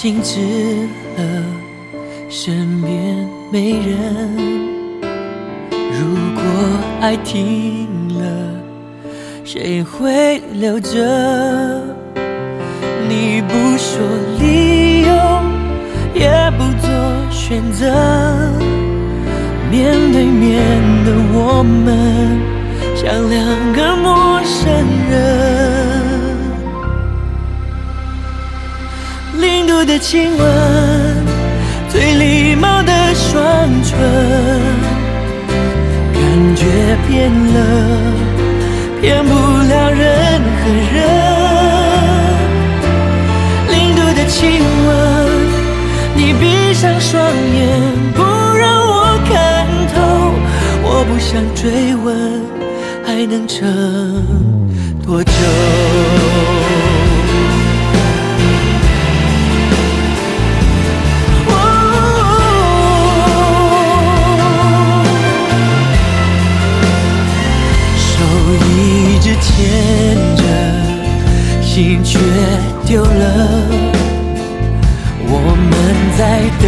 静止了，身边没人。如果爱停了，谁会留着？你不说理由，也不做选择，面对面的我们，像两个陌生人。亲吻，最礼貌的双唇，感觉变了，骗不了任何人。零度的亲吻，你闭上双眼，不让我看透。我不想追问，还能撑多久？直牵着，心却丢了。我们在等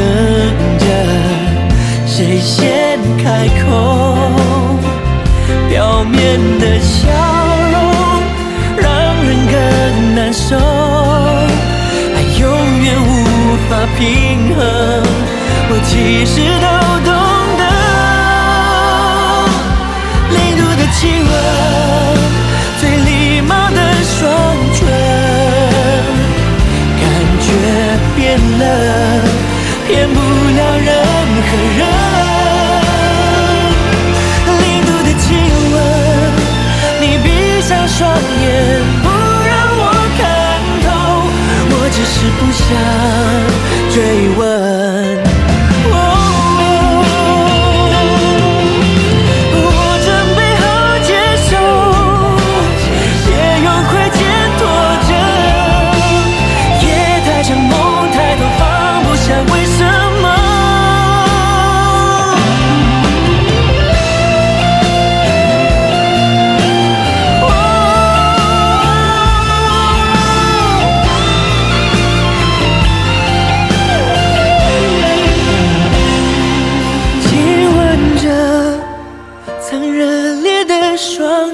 着，谁先开口？表面的笑容让人更难受，爱永远无法平衡。我其实都变了，骗不了任何人。零度的亲吻，你闭上双眼，不让我看透，我只是不想追问。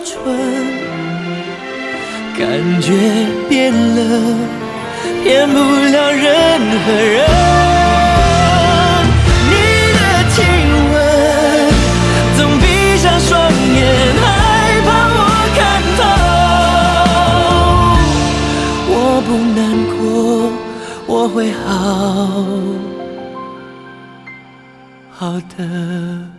唇，感觉变了，骗不了任何人。你的亲吻，总闭上双眼，害怕我看透。我不难过，我会好好的。